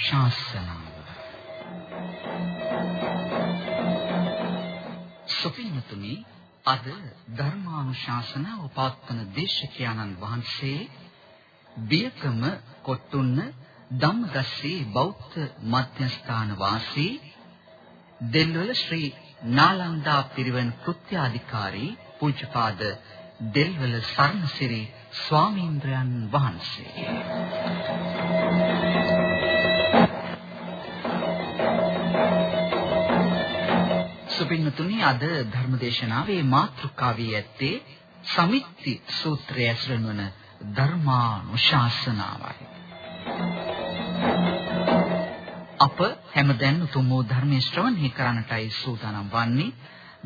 ධර්මානුශාසනාව සුපින්නතුනි අද ධර්මානුශාසනාව පවත්වන දේශකයන්න් වහන්සේ බියකම කොට්ටුන්න ධම්මදස්සී බෞද්ධ මධ්‍යස්ථාන වාසී දෙල්වල ශ්‍රී නාලන්දා පිරිවෙන් කෘත්‍යාධිකාරී පූජ්‍යපාද දෙල්වල සර්ණසිරි ස්වාමීන්ද්‍රයන් වහන්සේ. සුපින්නතුනි අද ධර්මදේශනාවේ මාතෘකාවේ ඇත්තේ සමිත්‍ති සූත්‍රය ඇසුරෙන් වන ධර්මානුශාසනාවයි. අප හැමදෙන් උතුම් වූ ධර්මයේ ශ්‍රවණය කරන්නටයි සූදානම් වන්නේ.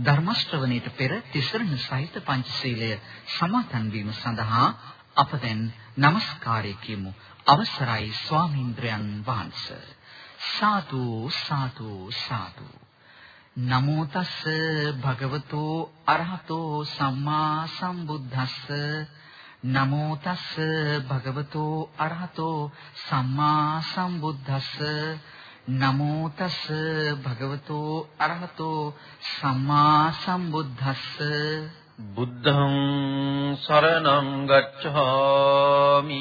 ධර්ම ශ්‍රවණයට පෙර තිසරණ සහිත පංචශීලය සමාදන් වීම සඳහා අප දැන් নমස්කාරය කියමු. අවසරයි ස්වාමීන්ද්‍රයන් වහන්සේ. සාදු සාදු සාදු. නමෝ තස්ස භගවතෝ අරහතෝ සම්මා සම්බුද්දස්ස. නමෝ තස්ස භගවතෝ අරහතෝ සම්මා සම්බුද්දස්ස. නමෝ තස් භගවතෝ අරහතෝ සම්මා සම්බුද්දස්ස. බුද්ධං සරණං ගච්ඡාමි.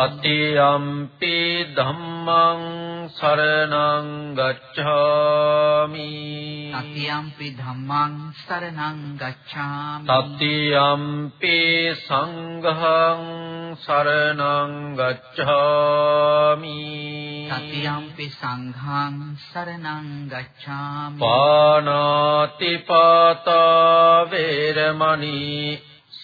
තතියම්පි ධම්මං සරණං ගච්ඡාමි තතියම්පි ධම්මං සරණං ගච්ඡාමි තතියම්පි සංඝං සරණං ගච්ඡාමි තතියම්පි සංඝං සරණං ගච්ඡාමි පානාති පාතා වේ වේරමණී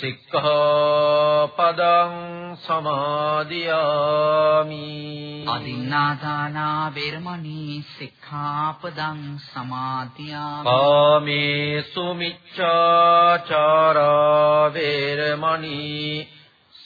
සික්ඛාපදං සමාදියාමි। අදින්නාදානා වේරමණී සික්ඛාපදං සමාදියාමි। කාමේසු මිච්ඡාචාරා වේරමණී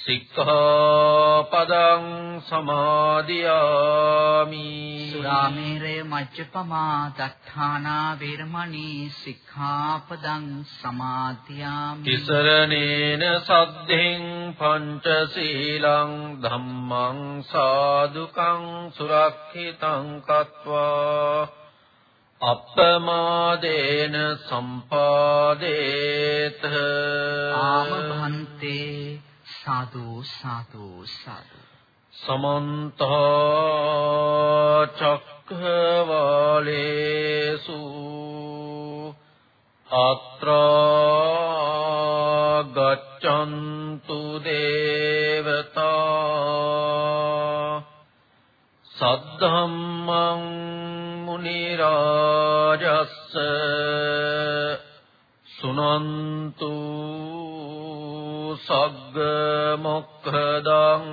සික්ඛාපදං සමාදියාමි. සුරාමේරය මජ්ජපමා දත්තානා වේරමණී සික්ඛාපදං සමාදියාමි. තිසරණේන සද්ධින් පංචශීලං ධම්මං සාදුකං සුරක්ෂිතං කତ୍වා. අප්පමාදේන සම්පාදේත. ආමභන්තේ සාදු සාදු සාදු. සමන්ත චක්ඛවාලේසු අත්‍රා ගච්ඡන්තු දේවතා සද්ධම්මං මුනි රාජස්ස සුනන්තු සග්ග මොක්ඛදං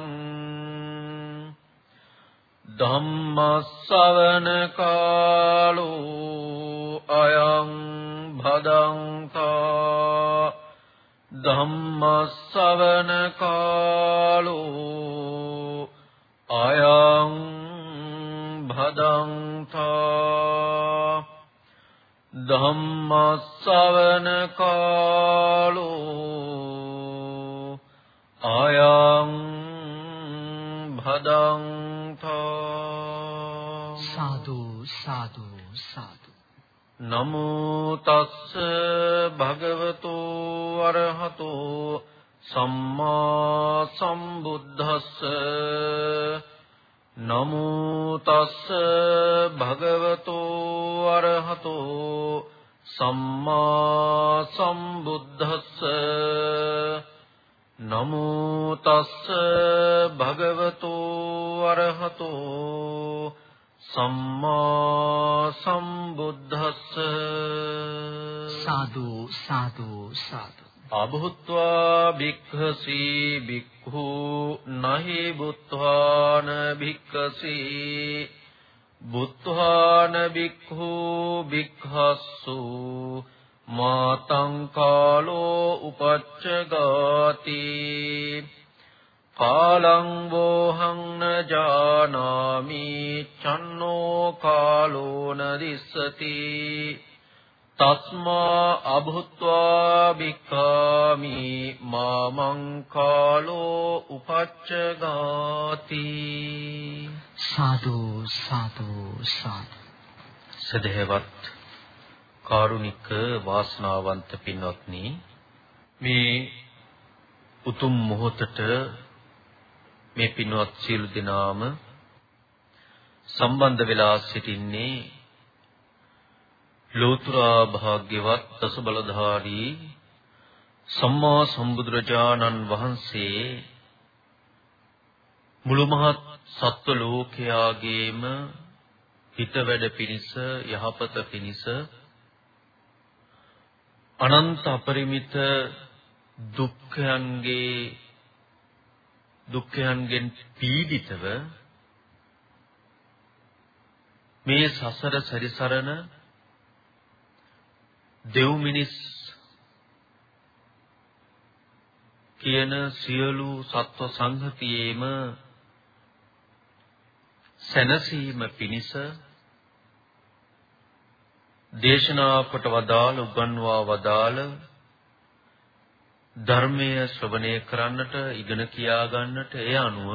ධම්මස්සවන කාලෝ අයං භදංතා ධම්මස්සවන කාලෝ අයං භදංතා ධම්මස්සවන කාලෝ අයං භදංතා සාදු සාදු සාදු। නමෝ තස්ස භගවතු අරහතෝ සම්මා සම්බුද්දස්ස। නමෝ තස්ස භගවතෝ අරහතෝ සම්මා සම්බුද්දස්ස නමෝ තස්ස භගවතෝ අරහතෝ සම්මා සම්බුද්දස්ස සාදු සාදු සාදු. අභුත්වා භික්ඛසී භික්ඛු නහි බුත්වාන භික්ඛසී බුත්වාන භික්ඛු භික්ඛස්සු මාතං කාලෝ උපච්චගාති කාලං වෝහං න ජානාමි චන්නෝ කාලෝ න දිස්සති තස්මා අභුත්වා භික්ඛාමි මාමං කාලෝ උපච්චගාති සාදු සාදු සාදු. සදහවත් කාරුණික වාසනාවන්ත පින්වත්නි මේ උතුම් මොහොතට මේ පින්වත් සියලු දෙනාම සම්බන්ධ වෙලා සිටින්නේ ලෝතර භාග්‍යවත් දස බලධාරී සම්මා සම්බුදුරජාණන් වහන්සේ මුළු මහත් සත්ව ලෝකයාගේම හිත වැඩ පිණිස යහපත පිණිස අනන්ත අපරිමිත දුක්ඛයන්ගේ දුක්ඛයන්ගෙන් පීඩිතව මේ සසර සැරිසරන දෙව් මිනිස් කියන සියලු සත්ව සංහතියේම සැනසීම පිණිස දේශනා කොට වදාළ උගන්වා වදාළ ධර්මය ශ්‍රවණය කරන්නට ඉගෙන කියා ගන්නට ඒ අනුව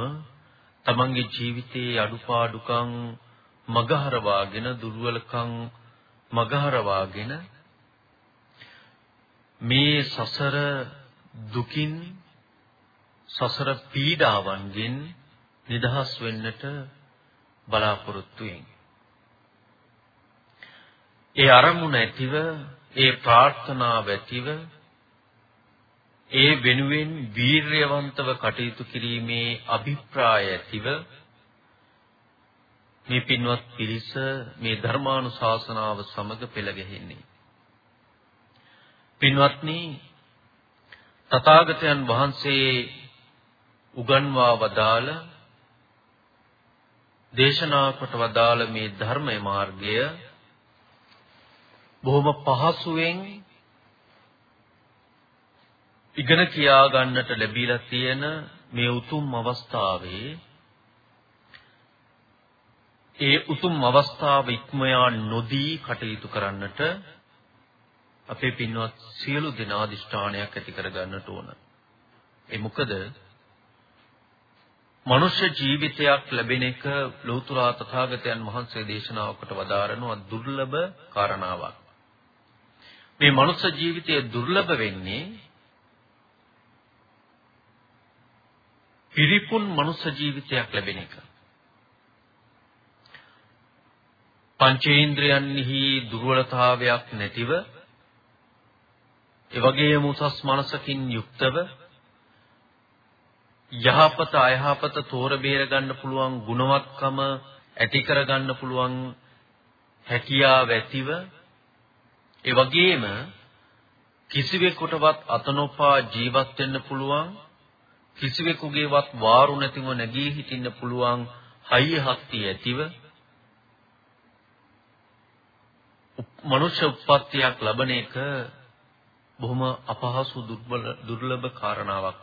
තමන්ගේ ජීවිතයේ අඩුපාඩුකම් මගහරවාගෙන දුර්වලකම් මගහරවාගෙන මේ සසර දුකින් සසර පීඩාවන්ගෙන් නිදහස් වෙන්නට බලාපොරොත්තු වෙන්නේ. ඒ අරමුණ ඇතිව, ඒ ප්‍රාර්ථනාව ඇතිව, ඒ වෙනුවෙන් වීරයවන්තව කටයුතු කිරීමේ අභිප්‍රාය ඇතිව මේ පින්වත් පිරිස මේ ධර්මානුශාසනාව සමග පෙළ ගැහෙන්නේ. පින්වත්නි තථාගතයන් වහන්සේ උගන්වා වදාළ දේශනා කොට වදාළ මේ ධර්මය මාර්ගය බොහොම පහසුවෙන් ඉගෙන කියා ගන්නට ලැබිලා තියෙන මේ උතුම් අවස්ථාවේ ඒ උතුම් අවස්ථාව ඉක්මයා නොදී කටයුතු කරන්නට අපේ පින්වත් සියලු දෙනා අදිෂ්ඨානයක් ඇති කර ගන්නට ඕන. ඒ මොකද මනුෂ්‍ය ජීවිතයක් ලැබෙන එක ලෞතර තථාගතයන් වහන්සේ දේශනා කොට වදාරනවා දුර්ලභ කාරණාවක්. මේ මනුෂ්‍ය ජීවිතය දුර්ලභ වෙන්නේ පිරිපුන් මනුෂ්‍ය ජීවිතයක් ලැබෙන එක. පංචේන්ද්‍රයන්හි දුර්වලතාවයක් නැතිව ඒ වගේම උසස් මනසකින් යුක්තව යහපත අයහපත තෝර බේර ගන්න පුළුවන් ගුණවත්කම ඇති කර ගන්න පුළුවන් හැකියාව ඇතිව ඒ වගේම කිසිවෙකුටවත් අතනොපා ජීවත් වෙන්න පුළුවන් කිසිවෙකුගේවත් වාරු නැතිව නැගී හිටින්න පුළුවන් හයිය හක්තිය ඇතිව මනුෂ්‍ය උප්පත්තියක් ලබන එක බොහොම අපහසු දුර්බල දුර්ලභ කාරණාවක්.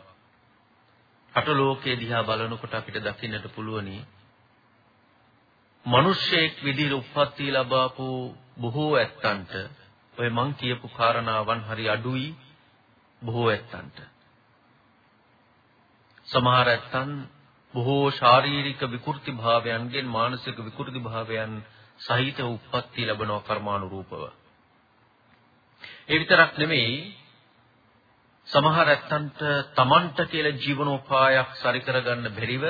රට ලෝකයේ දිහා බලනකොට අපිට දකින්නට පුළුවනි. මිනිස්සෙක් විදිහට උප්පත්ති ලබාපු බොහෝ ඇත්තන්ට ඔය මං කියපු කාරණාවන් හරි අඩුයි බොහෝ ඇත්තන්ට. සමහර ඇත්තන් බොහෝ ශාරීරික විකෘති භාවයන්ගෙන් මානසික විකෘති භාවයන් සහිත උප්පත්ති ලැබෙනවා කර්මානුරූපව. ඒ විතරක් නෙමෙයි සමහර ඇත්තන්ට තමන්ට කියලා ජීවනෝපායක් සරි කරගන්න බැරිව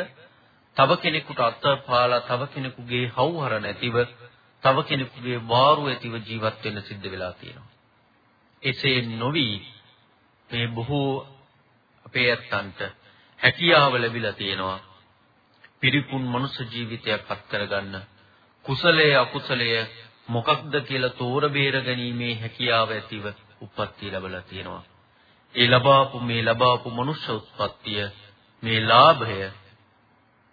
තව කෙනෙකුට අත්පාලා තව කෙනෙකුගේ හවුහර නැතිව තව කෙනෙකුගේ වාරු ඇතිව ජීවත් වෙන්න සිද්ධ වෙලා තියෙනවා. එසේ නොවි මේ බොහෝ අපේ ඇත්තන්ට හැකියාව ලැබිලා තියෙනවා. පිරිපුන් මනුෂ්‍ය ජීවිතයක් අත් කරගන්න කුසලයේ අකුසලයේ මොකක්ද කියලා තෝර බේර ගැනීමේ හැකියාව ඇතිව උප්පත්ති ලැබලා තියෙනවා. ඒ ලබාපු මේ ලබාපු මනුෂ්‍ය උත්පත්තිය මේ ලාභය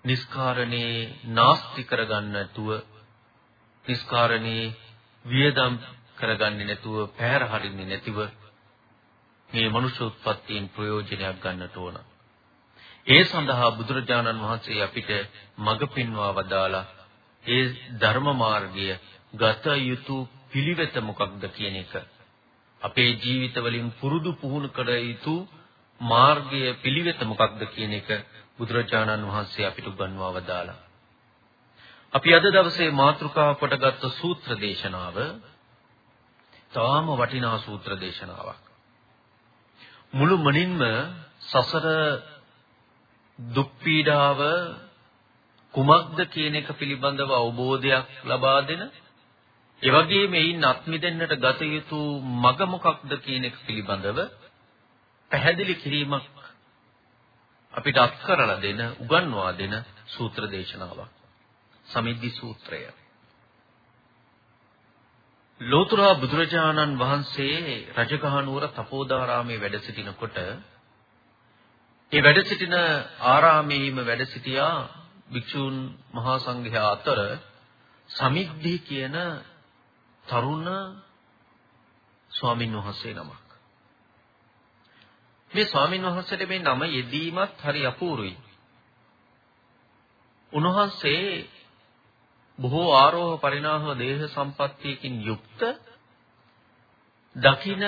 නිස්කාරණේ නාස්ති කරගන්න නැතුව නිස්කාරණේ වියදම් කරගන්නේ නැතුව පැහැර හරින්නේ නැතිව මේ මනුෂ්‍ය උත්පත්තියෙන් ප්‍රයෝජනයක් ගන්නට ඕන. ඒ සඳහා බුදුරජාණන් වහන්සේ අපිට මඟ පෙන්වා වදාලා ඒ ධර්ම මාර්ගය ගත යුතු පිළිවෙත මොකක්ද කියන එක අපේ ජීවිත වලින් පුරුදු පුහුණු කර යුතු මාර්ගය පිළිවෙත මොකක්ද කියන එක බුදුරජාණන් වහන්සේ අපිට උගන්වා වදාලා. අපි අද දවසේ මාතෘකාව කොටගත් සූත්‍ර දේශනාව තාම වටිනා සූත්‍ර දේශනාවක්. මුළු මනින්ම සසර දුක් පීඩාව කුමක්ද කියන එක පිළිබඳව අවබෝධයක් ලබා දෙන ඒ වගේම එයින් අත් මිදෙන්නට ගත යුතු මඟ මොකක්ද කියන එක පිළිබඳව පැහැදිලි කිරීමක් අපිට අත් කරලා දෙන උගන්වා දෙන සූත්‍ර දේශනාවක් සමිද්දි සූත්‍රය ලෝතර බුදුරජාණන් වහන්සේ රජගහනුවර තපෝදාරාමේ වැඩ සිටිනකොට ඒ වැඩ සිටින ආරාමයේම වැඩ සිටියා භික්ෂූන් මහා සංඝයා අතර සමිද්ධි කියන තරුණ ස්වාමින් වහන්සේ නමක්. මේ ස්වාමින් වහන්සේට මේ නම යෙදීමත් හරි අපූර්වයි. උන්වහන්සේ බොහෝ ආරෝහ පරිණාහ දේහ සම්පත්තියකින් යුක්ත දකින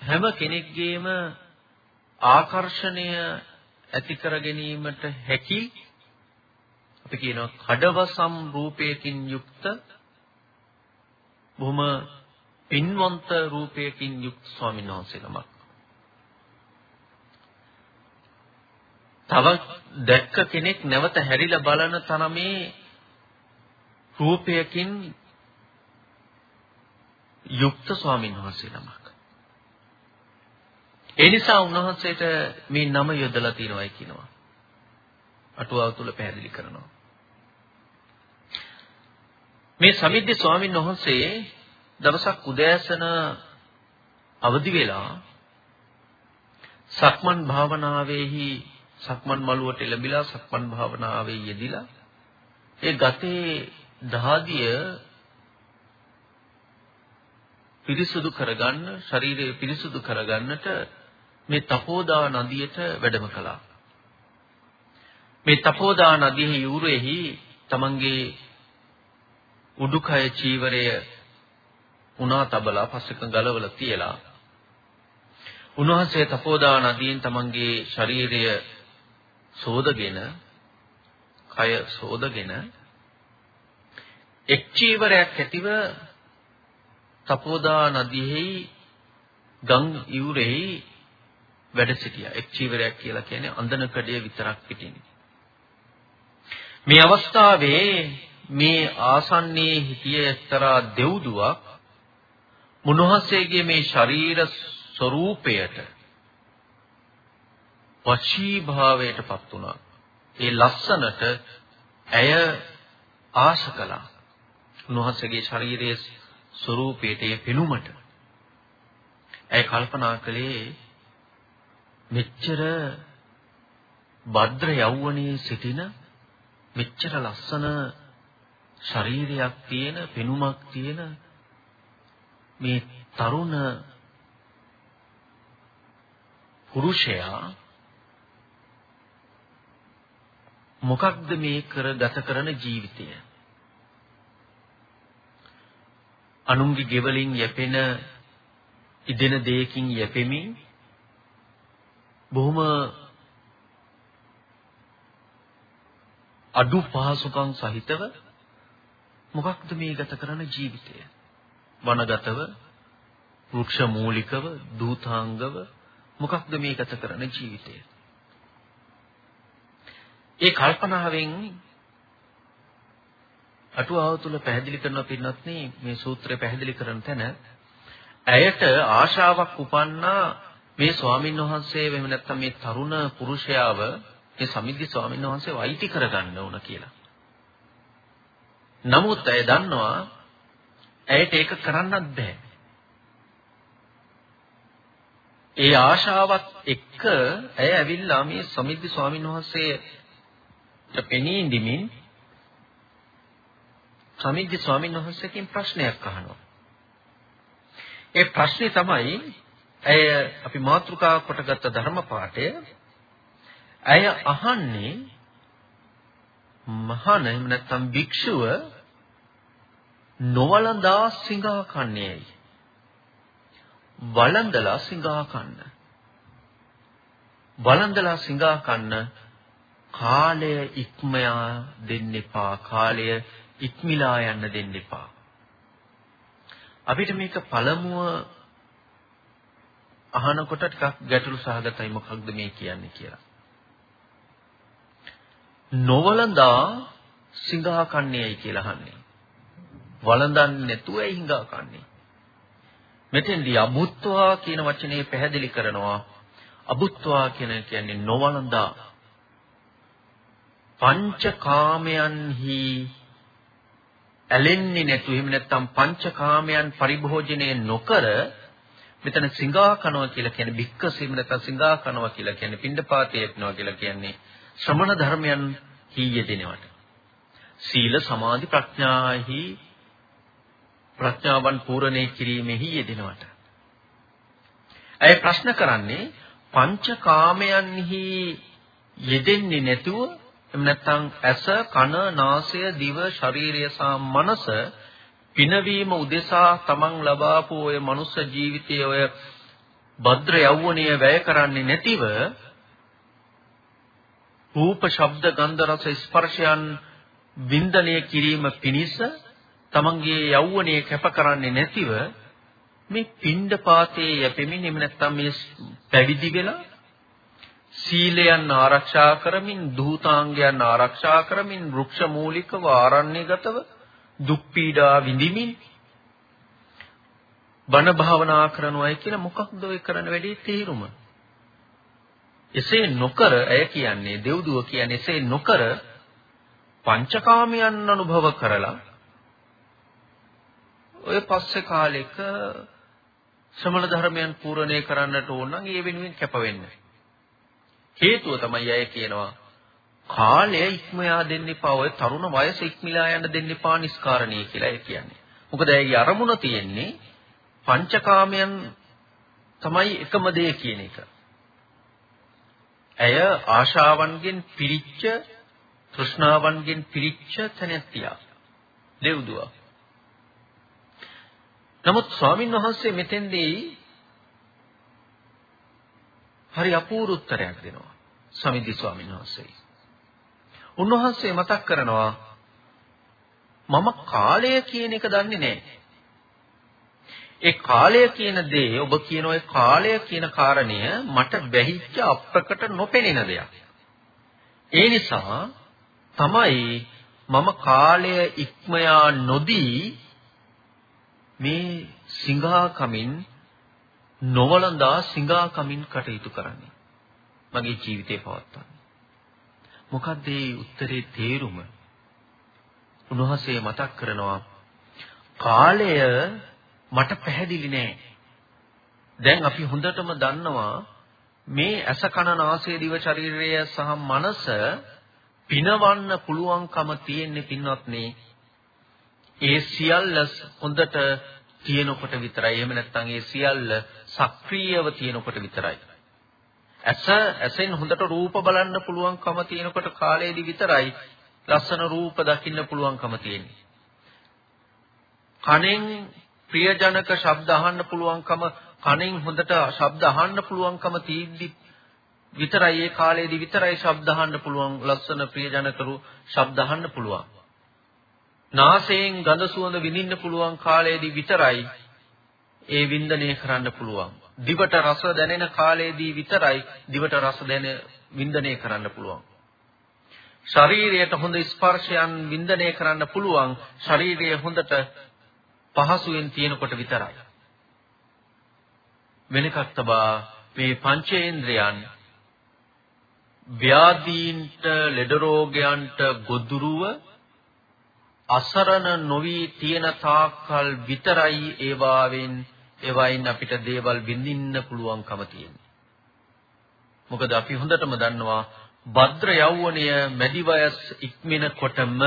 හැම කෙනෙක්ගේම ආකර්ෂණය ඇති කර ගැනීමට හැකි අපි කියනවා කඩවසම් රූපයකින් යුක්ත බොහොම පින්වන්ත රූපයකින් යුක්ත ස්වාමීන් වහන්සේ නමක්. තව දැක්ක කෙනෙක් නැවත හැරිලා බලන තරමේ රූපයකින් යුක්ත ස්වාමීන් වහන්සේ නමක්. ඒ නිසා උන්වහන්සේට මේ නම යොදලා තියෙනවායි කියනවා. අටුවාව තුල පැහැදිලි කරනවා. මේ සමිද්ද ස්වාමීන් වහන්සේ දවසක් උදෑසන අවදි වෙලා සක්මන් භාවනාවේහි සක්මන් මළුවට එළඹිලා සක්මන් භාවනාවේ යෙදිලා ඒ ගතේ දහදිය පිරිසුදු කරගන්න ශරීරය පිරිසුදු කරගන්නට මේ තපෝදා නදියට වැඩම කළා. මේ තපෝදා නදියේ යුරෙහි තමන්ගේ උඩුකය චීවරය උනා තබලා පස්සක ගලවලා තියලා උන්වහන්සේ තපෝදා නදියෙන් තමන්ගේ ශරීරය සෝදගෙන කය සෝදගෙන එක් චීවරයක් ඇතිව තපෝදා නදියෙහි ගම් යුරෙහි වැඩ සිටියා. එක් චීවරයක් කියලා කියන්නේ අන්දන කඩේ විතරක් පිටින්. මේ අවස්ථාවේ මේ ආසන්නයේ හිටිය එක්තරා දෙව්දුවක් මුනහසේගේ මේ ශරීර ස්වરૂපයට වචී භාවයට පත් වුණා. ඒ ලස්සනට ඇය ආශ කළා. උන්වහන්සේගේ ශරීරයේ ස්වરૂපයට ඒ පෙනුමට ඇය කල්පනා කළේ මෙච්චර භද්‍ර යෞවනයේ සිටින මෙච්චර ලස්සන ශරීරයක් තියෙන පෙනුමක් තියෙන මේ තරුණ පුරුෂයා මොකක්ද මේ කර ගත කරන ජීවිතය? අනුන්ගේ ගෙවලින් යැපෙන ඉදෙන දෙයකින් යැපෙමින් බොහොම අඩු පහසුකම් සහිතව මොකක්ද මේ ගත කරන ජීවිතය? වනගතව වෘක්ෂ මූලිකව දූතාංගව මොකක්ද මේ ගත කරන ජීවිතය? ඒ කල්පනාවෙන් අටුවාව තුල පැහැදිලි කරන පින්නත් මේ සූත්‍රය පැහැදිලි කරන තැන ඇයට ආශාවක් උපන්නා මේ ස්වාමින් වහන්සේ එහෙම නැත්නම් මේ තරුණ පුරුෂයාව මේ සමිද්ධි ස්වාමින් වහන්සේ වෛති කරගන්න ඕන කියලා. නමුත් ඇය දන්නවා ඇයට ඒක කරන්නත් බෑ. ඒ ආශාවත් එක්ක ඇය ඇවිල්ලා මේ සමිද්ධි ස්වාමින් වහන්සේ පෙනී ඉඳිමින් සමිද්ධි ස්වාමීන් වහන්සේකින් ප්‍රශ්නයක් අහනවා. ඒ ප්‍රශ්නේ තමයි ඇය අපි මාතෘකා කොටගත් ධර්ම පාඩය ඇය අහන්නේ මහාන එහෙම නැත්නම් භික්ෂුව නොවලඳා සිඟා කන්නේයි. වළඳලා සිඟා කන්න. වළඳලා සිඟා කන්න කාලය ඉක්මයා දෙන්න එපා. කාලය ඉක්මිලා යන්න දෙන්න එපා. අපිට මේක පළමුව අහනකොට ටිකක් ගැටලු සහගතයි මොකක්ද මේ කියන්නේ කියලා. නොවලඳා සිඟා කන්නේයි කියලා අහන්නේ. වළඳන්නේ නැතුව ඇයි හිඟා කන්නේ? මෙතෙන්දී අබුත්වා කියන වචනේ පැහැදිලි කරනවා. අබුත්වා කියන කියන්නේ නොවලඳා පංචකාමයන්හි ඇලෙන්නේ නැතු එහෙම නැත්නම් පංචකාමයන් පරිභෝජනය නොකර මෙතන සිඟා කනවා කියලා කියන්නේ භික්කසීම නැත්නම් සිඟා කනවා කියලා කියන්නේ පින්ඩපාතේ යපනවා කියලා කියන්නේ ශ්‍රමණ ධර්මයන් හීයෙදෙනවට සීල සමාධි ප්‍රඥාහි ප්‍රඥාවන් පූර්ණේ කිරීමෙහි යෙදෙනවට. ඇය ප්‍රශ්න කරන්නේ පංචකාමයන්හි යෙදෙන්නේ නැතුව එහෙම නැත්නම් ඇස, කන, නාසය, දිව, ශරීරය සහ මනස පිනවීම උදෙසා තමන් ලබාපු ඔය මනුස්ස ජීවිතයේ ඔය භද්‍ර යෞවනීය වැය කරන්නේ නැතිව රූප, ශබ්ද, ගන්ධ, රස, ස්පර්ශයන් වින්දනය කිරීම පිණිස තමන්ගේ යෞවනයේ කැප කරන්නේ නැතිව මේ පින්ඩ පාතේ යැපෙමින් එහෙම නැත්නම් මේ පැවිදි වෙලා සීලයන් ආරක්ෂා කරමින් දූතාංගයන් ආරක්ෂා කරමින් වෘක්ෂ මූලිකව ආරණ්‍යගතව දුක් පීඩා විඳිමින් බණ භාවනා කරනවායි කියලා මොකක්ද ඔය කරන වැඩේ තේරුම? එසේ නොකර ඇය කියන්නේ දෙව්දුව කියන්නේ එසේ නොකර පංචකාමයන් අනුභව කරලා ඔය පස්සේ කාලෙක ශ්‍රමණ ධර්මයන් පූර්ණේ කරන්නට ඕන නම් ඒ වෙනුවෙන් කැප වෙන්නේ. හේතුව තමයි අය කියනවා කාලය ඉක්මයා දෙන්න එපා. ඔය තරුණ වයස ඉක්මලා යන්න දෙන්න එපා නිස්කාරණී කියලා ඒ කියන්නේ. මොකද ඇයි අරමුණ තියෙන්නේ පංචකාමයන් තමයි එකම දේ කියන එක. ඇය ආශාවන්ගෙන් පිරිච්ච තෘෂ්ණාවන්ගෙන් පිරිච්ච තැනැත්තියා. දෙව්දුවා. නමුත් ස්වාමින් වහන්සේ මෙතෙන්දී හරි අපූර්ව උත්තරයක් දෙනවා සමිද්දි ස්වාමීන් වහන්සේ. උන්වහන්සේ මතක් කරනවා මම කාලය කියන එක දන්නේ නැහැ. ඒ කාලය කියන දේ ඔබ කියන ඔය කාලය කියන කාරණය මට බැහිච්ච අප්‍රකට නොපෙනෙන දෙයක්. ඒ නිසා තමයි මම කාලය ඉක්මයා නොදී මේ සිංහා කමින් නොවලඳා සිඟා කමින් කටයුතු කරන්නේ. මගේ ජීවිතේ පවත්වන්නේ. මොකක්ද මේ උත්තරේ තේරුම? උන්වහන්සේ මතක් කරනවා කාලය මට පැහැදිලි නෑ. දැන් අපි හොඳටම දන්නවා මේ ඇස කන නාසය දිව ශරීරය සහ මනස පිනවන්න පුළුවන්කම තියෙන්නේ පින්වත්නි ඒ සියල්ල හොඳට තියෙනකොට විතරයි. එහෙම නැත්නම් ඒ සියල්ල සක්‍රීයව තියෙනකොට විතරයි. ඇස ඇසෙන් හොඳට රූප බලන්න පුළුවන්කම තියෙනකොට කාලයේදී විතරයි ලස්සන රූප දකින්න පුළුවන්කම තියෙන්නේ. කනෙන් ප්‍රියජනක ශබ්ද අහන්න පුළුවන්කම කනෙන් හොඳට ශබ්ද අහන්න පුළුවන්කම තියෙද්දි විතරයි ඒ කාලයේදී විතරයි ශබ්ද අහන්න පුළුවන් ලස්සන ප්‍රියජනක ශබ්ද අහන්න පුළුවන්. නාසයෙන් ගඳ සුවඳ විඳින්න පුළුවන් කාලයේදී විතරයි ඒ වින්දනය කරන්න පුළුවන්. දිවට රස දැනෙන කාලයේදී විතරයි දිවට රස දැනෙන වින්දනය කරන්න පුළුවන්. ශරීරයට හොඳ ස්පර්ශයන් වින්දනය කරන්න පුළුවන් ශරීරය හොඳට පහසුවෙන් තියෙනකොට විතරයි. වෙනකක් තබා මේ පංචේන්ද්‍රයන් ව්‍යාධීන්ට ලෙඩ රෝගයන්ට ගොදුරුව අසරණ නොවි තියෙන තාක්කල් විතරයි ඒවාවෙන් ඒවයින් අපිට දේවල් විඳින්න පුළුවන්කම තියෙන්නේ. මොකද අපි හොඳටම දන්නවා භද්‍ර යෞවනය මැදි වයස් ඉක්මනකොටම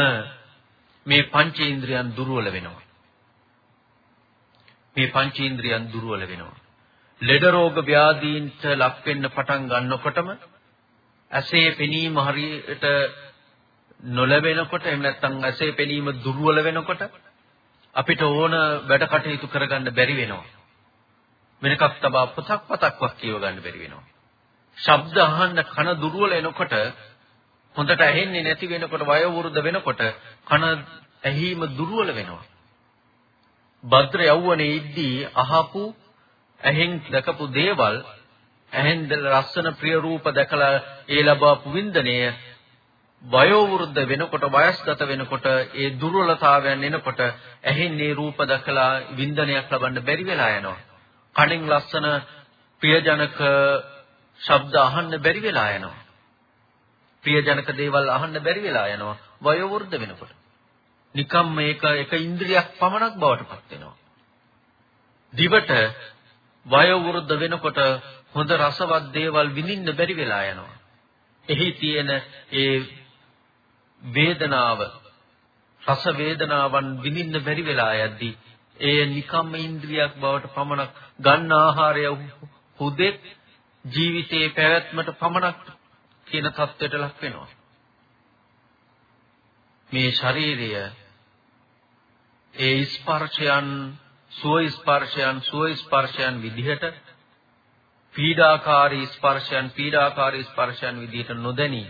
මේ පංචේන්ද්‍රයන් දුර්වල වෙනවා. මේ පංචේන්ද්‍රයන් දුර්වල වෙනවා. ලෙඩ රෝග ව්‍යාධීන්ට ලක් වෙන්න පටන් ගන්නකොටම ඇසේ පෙනීම හරියට නොලැබෙනකොට එහෙම නැත්නම් ඇසේ පෙනීම දුර්වල වෙනකොට අපිට ඕන වැඩ කටයුතු කරගන්න බැරි වෙනවා. වෙනකක් තබා පොතක් පතක්වත් කියව ගන්න බැරි වෙනවා. ශබ්ද අහන්න කන දුර්වල එනකොට හොඳට ඇහෙන්නේ නැති වෙනකොට වයෝ වෘද්ධ වෙනකොට කන ඇහිම දුර්වල වෙනවා. භද්‍ර යෞවනයේ ඉද්දී අහපු ඇහෙන් දැකපු දේවල් ඇහෙන් ලස්සන ප්‍රිය රූප දැකලා ඒ ලබාපු වින්දනය වයෝ වෘද්ධ වෙනකොට වයස්ගත වෙනකොට ඒ දුර්වලතාවයන් එනකොට ඇහෙන් මේ රූප දැකලා වින්දනයක් ලබන්න බැරි වෙලා යනවා. කණෙන් ලස්සන ප්‍රියජනක ශබ්ද අහන්න බැරි වෙලා යනවා. ප්‍රියජනක දේවල් අහන්න බැරි වෙලා යනවා වයෝ වෘද්ධ වෙනකොට. නිකම් මේක එක ඉන්ද්‍රියක් පමණක් බවට පත් වෙනවා. දිවට වයෝ වෘද්ධ වෙනකොට හොඳ රසවත් දේවල් විඳින්න බැරි වෙලා යනවා. එහි තියෙන ඒ වේදනාව රස වේදනාවන් විඳින්න බැරි වෙලා යද්දී ඒ නිකම්ම ඉන්ද්‍රියක් බවට පමණක් ගන්න ආහාරය හුදෙක් ජීවිතයේ පැවැත්මට පමණක් කියන தത്വයට ලක් වෙනවා. මේ ශරීරය ඒ ස්පර්ශයන් සුව ස්පර්ශයන් සුව ස්පර්ශයන් විදිහට පීඩාකාරී ස්පර්ශයන් පීඩාකාරී ස්පර්ශයන් විදිහට නොදැනී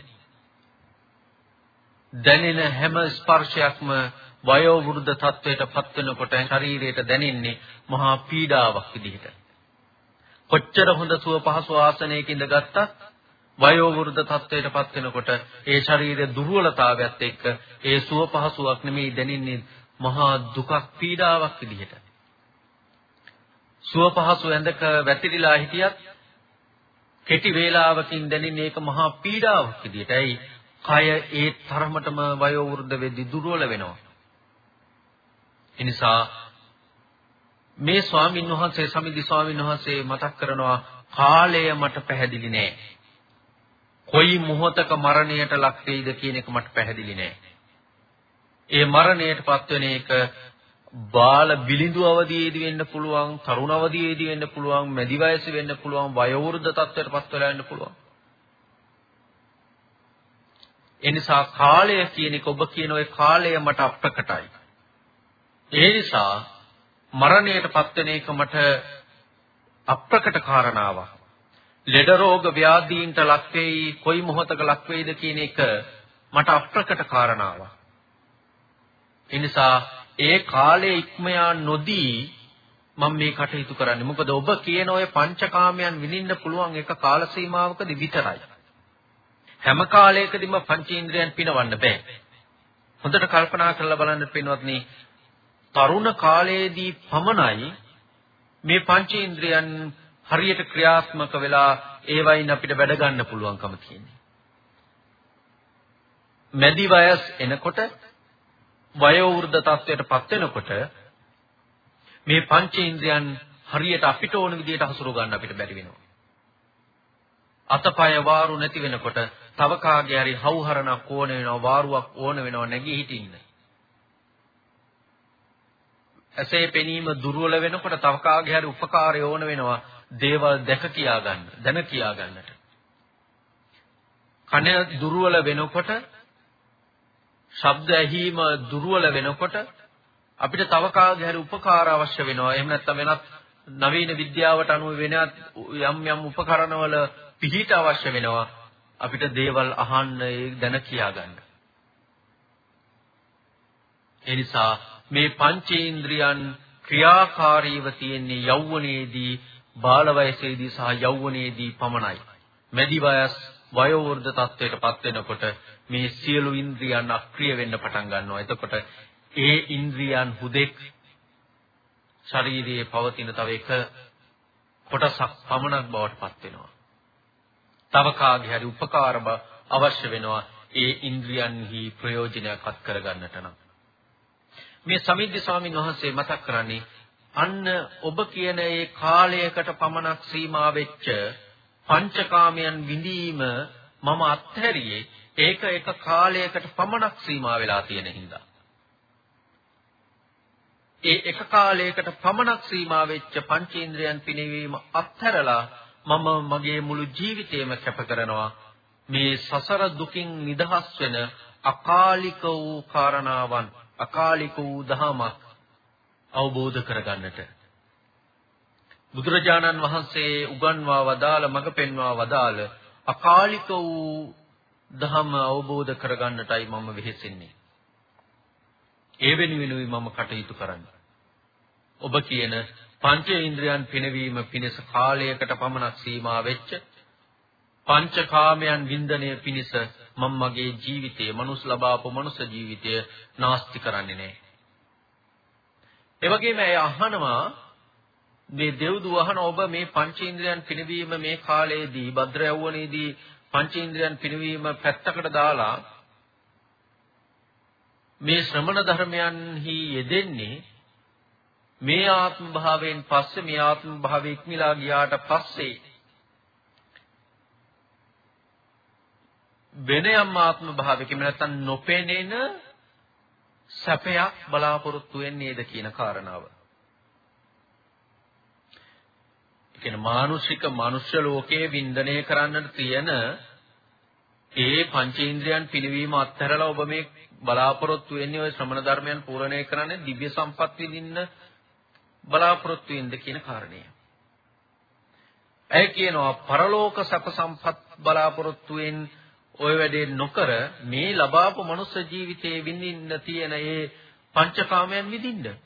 දැනෙන හැම ස්පර්ශයක්ම වයෝ වෘද්ධ තත්වයට පත් වෙනකොට ශරීරයට දැනෙන්නේ මහා පීඩාවක් විදිහට. කොච්චර හොඳ සුව පහසු ආසනයක ඉඳගත්තත් වයෝ වෘද්ධ තත්වයට පත් වෙනකොට ඒ ශරීරයේ දුර්වලතාවයත් එක්ක ඒ සුව පහසුවක් නෙමෙයි දැනෙන්නේ මහා දුකක් පීඩාවක් විදිහට. සුව පහසු ඇඳක වැතිරිලා හිටියත් කෙටි වේලාවකින් දැනෙන්නේ ඒක මහා පීඩාවක් විදිහට. ඇයි? කය ඒ තරමටම වයෝ වෘද්ධ වෙද්දී දුර්වල වෙනවා. එනිසා මේ ස්වාමින් වහන්සේ සමිදි ස්වාමින් වහන්සේ මතක් කරනවා කාලය මට පැහැදිලි නෑ. කොයි මොහොතක මරණයට ලක් වෙයිද කියන එක මට පැහැදිලි නෑ. ඒ මරණයට පත්වෙන එක බාල බිලිඳු අවදියේදී වෙන්න පුළුවන්, තරුණ අවදියේදී වෙන්න පුළුවන්, මැදි වයසේ වෙන්න පුළුවන්, වයෝවෘද්ධ තත්ත්වයට පත් වෙලා වෙන්න පුළුවන්. එනිසා කාලය කියන එක ඔබ කියන ওই කාලය මට අප්‍රකටයි. ඒ නිසා මරණයට පත්වෙන එක මට අප්‍රකට කාරණාවක්. ලෙඩ රෝග ව්‍යාධීන්ට ලක් වෙයි කොයි මොහොතක ලක් වෙයිද කියන එක මට අප්‍රකට කාරණාවක්. එනිසා ඒ කාලයේ ඉක්මයා නොදී මම මේ කටයුතු කරන්නේ. මොකද ඔබ කියන ඔය පංචකාමයන් විඳින්න පුළුවන් එක කාල සීමාවකදී විතරයි. හැම කාලයකදීම පංචේන්ද්‍රයන් පිනවන්න බෑ. හොඳට කල්පනා කරලා බලන්න පින්වත්නි තරුණ කාලයේදී පමණයි මේ පංචේන්ද්‍රයන් හරියට ක්‍රියාත්මක වෙලා ඒවයින් අපිට වැඩ ගන්න පුළුවන්කම තියෙන්නේ. මැදි වයස් එනකොට වයෝ වෘද්ධ තත්වයට පත් වෙනකොට මේ පංචේන්ද්‍රයන් හරියට අපිට ඕන විදිහට හසුරුව ගන්න අපිට බැරි වෙනවා. අතපය වාරු නැති වෙනකොට තව කාගේ හරි හවුහරණක් ඕන වෙනවා වාරුවක් ඕන වෙනවා නැගී හිටින්න. ඇසේ පෙනීම දුර්වල වෙනකොට තව කාගේ හරි උපකාරය ඕන වෙනවා දේවල් දැක කියා ගන්න, දැන කියා ගන්නට. කන දුර්වල වෙනකොට ශබ්ද ඇහිම දුර්වල වෙනකොට අපිට තව කාගේ හරි උපකාර අවශ්‍ය වෙනවා. එහෙම නැත්නම් වෙනත් නවීන විද්‍යාවට අනුව වෙන යම් යම් උපකරණවල පිහිට අවශ්‍ය වෙනවා. අපිට දේවල් අහන්න ඒ දැන කියා ගන්න. ඒ නිසා මේ පංචේන්ද්‍රියන් ක්‍රියාකාරීව තියෙන්නේ යෞවනයේදී බාල වයසේදී සහ යෞවනයේදී පමණයි. මැදි වයස් වයෝ වෘද්ධ තත්වයටපත් වෙනකොට මේ සියලු ඉන්ද්‍රියන් අක්‍රිය වෙන්න පටන් ගන්නවා. එතකොට ඒ ඉන්ද්‍රියන් හුදෙක් ශරීරයේ පවතින තව එක කොටසක් පමණක් බවට පත් වෙනවා. තව කාගේ හරි උපකාර අවශ්‍ය වෙනවා ඒ ඉන්ද්‍රියන්හි ප්‍රයෝජනයක් අත් කරගන්නට නම්. මේ සමිද්ද ස්වාමීන් වහන්සේ මතක් කරන්නේ අන්න ඔබ කියන ඒ කාලයකට පමණක් සීමා වෙච්ච පංචකාමයන් විඳීම මම අත්හැරියේ ඒක එක කාලයකට පමණක් සීමා වෙලා තියෙන හින්දා. ඒ එක කාලයකට පමණක් සීමා වෙච්ච පංචේන්ද්‍රයන් පිනවීම අත්හැරලා මම මගේ මුළු ජීවිතේම කැප කරනවා මේ සසර දුකින් නිදහස් වෙන අකාලික වූ කාරණාවන් අකාලික වූ ධමයක් අවබෝධ කරගන්නට බුදුරජාණන් වහන්සේ උගන්වා වදාළ මඟ පෙන්වා වදාළ අකාලික වූ ධම අවබෝධ කරගන්නටයි මම වෙහෙසෙන්නේ. ඒ වෙනුවෙනුයි මම කටයුතු කරන්නේ. ඔබ කියන පංච ඉන්ද්‍රයන් පිනවීම පිණිස කාලයකට පමණක් සීමා වෙච්ච පංචකාමයන් වින්දනය පිණිස මම මගේ ජීවිතයේ මනුස්ස ලබාපු මනුස්ස ජීවිතය නාස්ති කරන්නේ නැහැ. ඒ වගේම ඇය අහනවා මේ දෙව්දු අහන ඔබ මේ පංචේන්ද්‍රයන් පිනවීම මේ කාලයේදී භද්‍ර යවුවනේදී පංචේන්ද්‍රයන් පිනවීම පැත්තකට දාලා මේ ශ්‍රමණ ධර්මයන්හි යෙදෙන්නේ මේ ආත්ම භාවයෙන් පස්සේ මේ ආත්ම භාවය ඉක්මලා ගියාට පස්සේ වෙන යම් ආත්ම භාවයකින් නැත්තම් නොපෙනෙන සැපයක් බලාපොරොත්තු වෙන්නේද කියන කාරණාව. කියන්නේ මානුෂික මනුෂ්‍ය ලෝකයේ වින්දනය කරන්නට තියෙන ඒ පංචේන්ද්‍රයන් පිනවීම අත්හැරලා ඔබ මේ බලාපොරොත්තු වෙන්නේ ওই ශ්‍රමණ ධර්මයන් පූර්ණණය කරන්නේ දිව්‍ය සම්පත් විඳින්න බලාපොරොත්තු වෙන්න කියන කාරණය. ඇය කියනවා පරලෝක සැප සම්පත් බලාපොරොත්තු වෙන ওই වැඩේ නොකර මේ ලබාපු මනුස්ස ජීවිතයේ විඳින්න තියෙන ඒ පංචකාමයන් විඳින්න.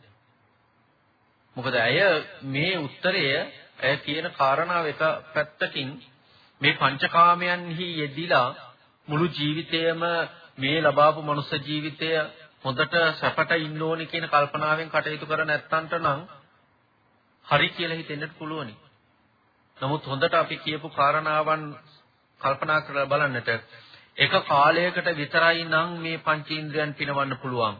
මොකද ඇය මේ උත්තරය ඇය කියන කාරණාව එක පැත්තකින් මේ පංචකාමයන්හි යෙදිලා මුළු ජීවිතයම මේ ලබාපු මනුස්ස ජීවිතය හොඳට සැපට ඉන්න ඕනි කියන කල්පනාවෙන් කටයුතු කර නැත්තන්ට නම් හරි කියලා හිතෙන්නත් පුළුවනි. නමුත් හොඳට අපි කියපු කාරණාවන් කල්පනා කරලා බලන්නට එක කාලයකට විතරයි නම් මේ පංචේන්ද්‍රයන් පිනවන්න පුළුවන්.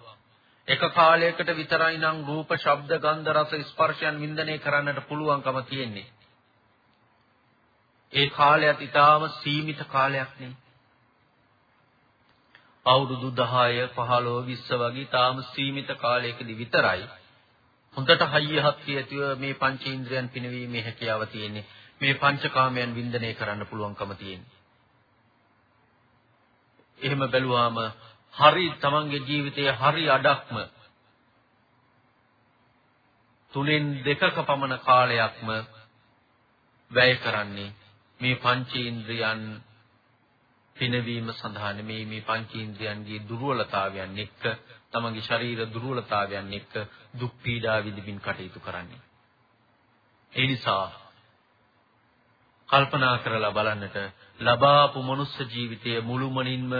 එක කාලයකට විතරයි නම් රූප, ශබ්ද, ගන්ධ, රස, ස්පර්ශයන් වින්දනය කරන්නට පුළුවන්කම තියෙන්නේ. ඒ කාලයත් ඊටාම සීමිත කාලයක් නේ. අවුරුදු 10, 15, 20 වගේ ඊටාම සීමිත කාලයකදී විතරයි හොඳට හයිය හත්තිය ඇතිව මේ පංචේන්ද්‍රයන් පිනවීමේ හැකියාව තියෙන්නේ. මේ පංචකාමයන් වින්දනය කරන්න පුළුවන්කම තියෙන්නේ. එහෙම බැලුවාම හරි තමන්ගේ ජීවිතයේ හරි අඩක්ම තුනෙන් දෙකක පමණ කාලයක්ම වැය කරන්නේ මේ පංචේන්ද්‍රයන් පිනවීම සඳහා නෙමේ මේ පංචේන්ද්‍රයන්ගේ දුර්වලතාවයන් එක්ක තමන්ගේ ශරීර දුර්වලතාවයන් එක්ක දුක් පීඩා විඳින්න කටයුතු කරන්නේ ඒ නිසා කල්පනා කරලා බලන්නට ලබාපු මනුස්ස ජීවිතයේ මුළුමනින්ම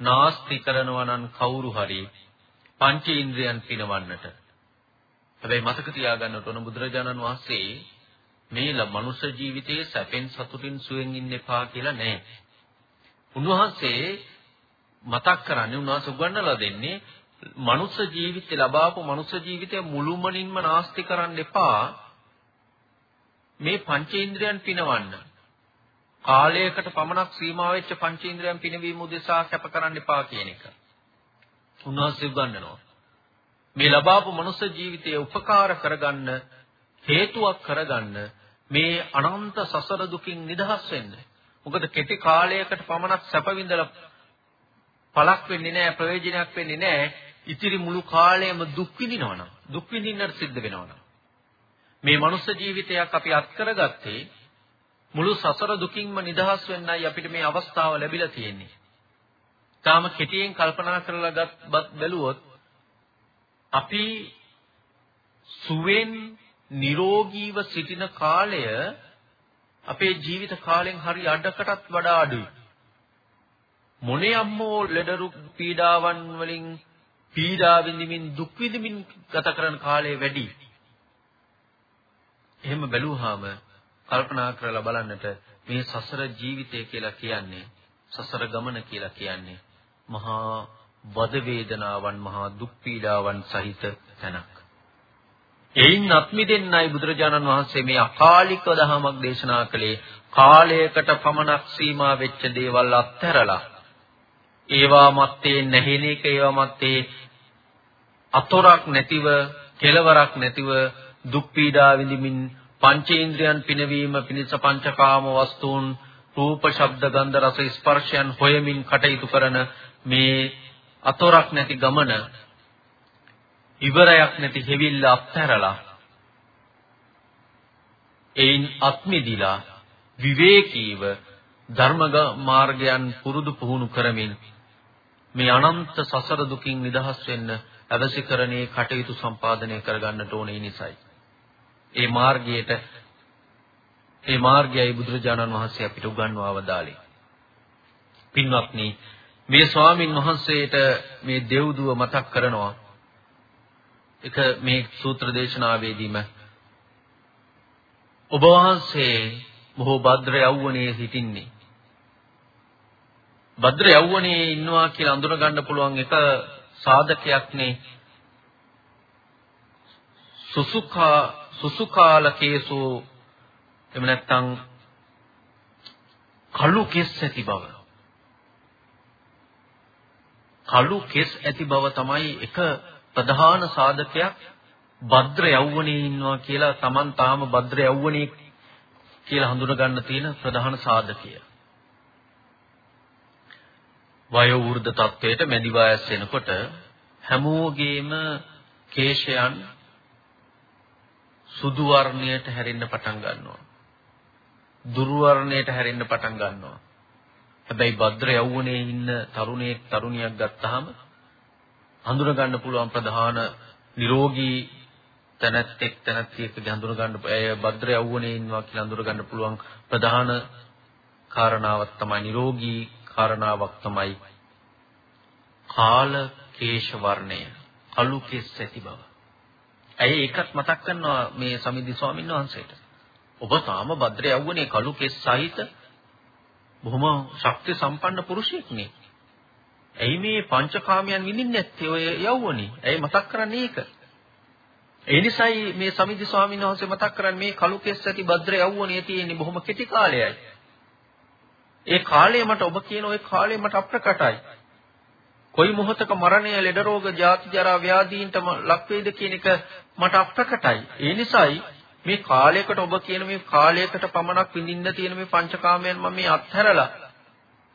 නාස්ති කරනවා නම් කවුරු හරි පංචේන්ද්‍රයන් පිනවන්නට. හැබැයි මතක තියාගන්නට ඕන බුදුරජාණන් වහන්සේ මේ මනුෂ්‍ය ජීවිතයේ සැපෙන් සතුටින් සුවෙන් ඉන්න එපා කියලා නෑ. උන්වහන්සේ මතක් කරන්නේ උන්වහන්සේ උගන්වලා දෙන්නේ මනුෂ්‍ය ජීවිතය ලබාපු මනුෂ්‍ය ජීවිතය මුළුමනින්ම නාස්ති කරන්න එපා. මේ පංචේන්ද්‍රයන් පිනවන්න කාලයකට පමණක් සීමා වෙච්ච පංචේන්ද්‍රයන් පිනවීම උදෙසා කැප කරන්න එපා කියන එක. උන්වහන්සේ උගන්වනවා. මේ ලබාපු මනුෂ්‍ය ජීවිතය උපකාර කරගන්න හේතුවක් කරගන්න මේ අනන්ත සසර දුකින් නිදහස් වෙන්න. මොකද කෙටි කාලයකට පමණක් සැප විඳලා පළක් වෙන්නේ නැහැ ප්‍රයෝජනයක් වෙන්නේ නැහැ. ඉතිරි මුළු කාලයම දුක් විඳිනවනම් දුක් විඳින්නට සිද්ධ වෙනවනම් මේ මනුෂ්‍ය ජීවිතයක් අපි අත් කරගත්තේ මුළු සසර දුකින්ම නිදහස් වෙන්නයි අපිට මේ අවස්ථාව ලැබිලා තියෙන්නේ. තාම කෙටියෙන් කල්පනා කරලා ගත් බැලුවොත් අපි සුවෙන් නිරෝගීව සිටින කාලය අපේ ජීවිත කාලෙන් හරි අඩකටත් වඩා අඩුයි. මොනේ අම්මෝ ලෙඩ පීඩාවන් වලින් පීඩා විඳිමින් දුක් විඳිමින් ගත කරන කාලය වැඩි. එහෙම බැලුවාම කල්පනා කරලා බලන්නට මේ සසර ජීවිතය කියලා කියන්නේ සසර ගමන කියලා කියන්නේ මහා වද වේදනාවන් මහා දුක් පීඩාවන් සහිත තැනක්. එයින් අත්මිදෙන්නයි බුදුරජාණන් වහන්සේ මේ අකාලික දහමක් දේශනා කළේ කාලයකට පමණක් සීමා වෙච්ච දේවල් අත්හැරලා ඒවා මැත්තේ නැහෙන එක ඒවා මැත්තේ අතොරක් නැතිව කෙලවරක් නැතිව දුක් පීඩා විඳිමින් පංචේන්ද්‍රයන් පිනවීම පිණිස පංචකාම වස්තුන් රූප ශබ්ද ගන්ධ රස ස්පර්ශයන් හොයමින් කටයුතු කරන මේ අතොරක් නැති ගමන ඉවරයක් නැති හැවිල්ල අත්හැරලා එයින් අත්මිදිලා විවේකීව ධර්ම මාර්ගයන් පුරුදු පුහුණු කරමින් මේ අනන්ත සසර දුකින් නිදහස් වෙන්න අවශ්‍යකරණේ කටයුතු සම්පාදනය කරගන්නට ඕනේ නිසායි. ඒ මාර්ගයට ඒ මාර්ගයයි බුදුරජාණන් වහන්සේ අපිට උගන්වා වදාළේ. පින්වත්නි මේ ස්වාමින් වහන්සේට මේ දෙව්දුව මතක් කරනවා. එක මේ සූත්‍ර දේශනාවේදීම ඔබ වහන්සේ බොහෝ භද්‍ර යෞවනයේ සිටින්නේ. භද්‍ර යෞවනයේ ඉන්නවා කියලා අඳුන ගන්න පුළුවන් එක සාධකයක්නේ. සුසුකා සුසුකාලකේසු එහෙම නැත්නම් කළු කෙස් ඇති බව. කළු කෙස් ඇති බව තමයි එක ප්‍රධාන සාධකයක්. භද්‍ර යෞවනයේ ඉන්නවා කියලා Taman තාම භද්‍ර යෞවනයේ කියලා හඳුන ගන්න තියෙන ප්‍රධාන සාධකය. වයෝ වෘද්ධ තත්වයට මැදි වයස් වෙනකොට හැමෝගේම කේශයන් සුදු වර්ණයට හැරෙන්න පටන් ගන්නවා. දුරු වර්ණයට හැරෙන්න පටන් ගන්නවා. හැබැයි භද්‍ර යෞවනයේ ඉන්න තරුණයෙක් තරුණියක් ගත්තාම හඳුන ගන්න පුළුවන් ප්‍රධාන නිරෝගී තැනැත්තෙක් තැනැත්තියක හඳුන ගන්න අය භද්‍ර යෞවනයේ ඉන්නවා කියලා හඳුන ගන්න පුළුවන් ප්‍රධාන කාරණාවක් තමයි නිරෝගී කාරණාවක් තමයි කාල කේශ වර්ණය කළු කෙස් ඇති බව. ඇයි ඒකත් මතක් කරනවා මේ සමිදි ස්වාමීන් වහන්සේට. ඔබ තාම භද්‍ර යවුනේ කළු කෙස් සහිත බොහොම ශක්ති සම්පන්න පුරුෂයෙක් නේ. ඇයි මේ පංචකාමයන් විඳින්නේ නැත්තේ ඔය යවුනේ? ඇයි මතක් කරන්නේ ඒක? ඒ නිසායි මේ සමිදි ස්වාමීන් වහන්සේ මතක් කරන්නේ මේ කළු කෙස් ඇති භද්‍ර යවුනේ තියෙන්නේ බොහොම කෙටි කාලයයි. ඒ කාලය මට ඔබ කියන ওই කාලය මට අප්‍රකටයි. කොයි මොහොතක මරණය, ලෙඩ රෝග, ජාති ජරා ව්‍යාධීන්ටම ලක් වේද කියන එක මට අප්‍රකටයි. ඒ නිසායි මේ කාලයකට ඔබ කියන මේ කාලයකට පමණක් විඳින්න තියෙන මේ පංචකාමයන් මම මේ අත්හැරලා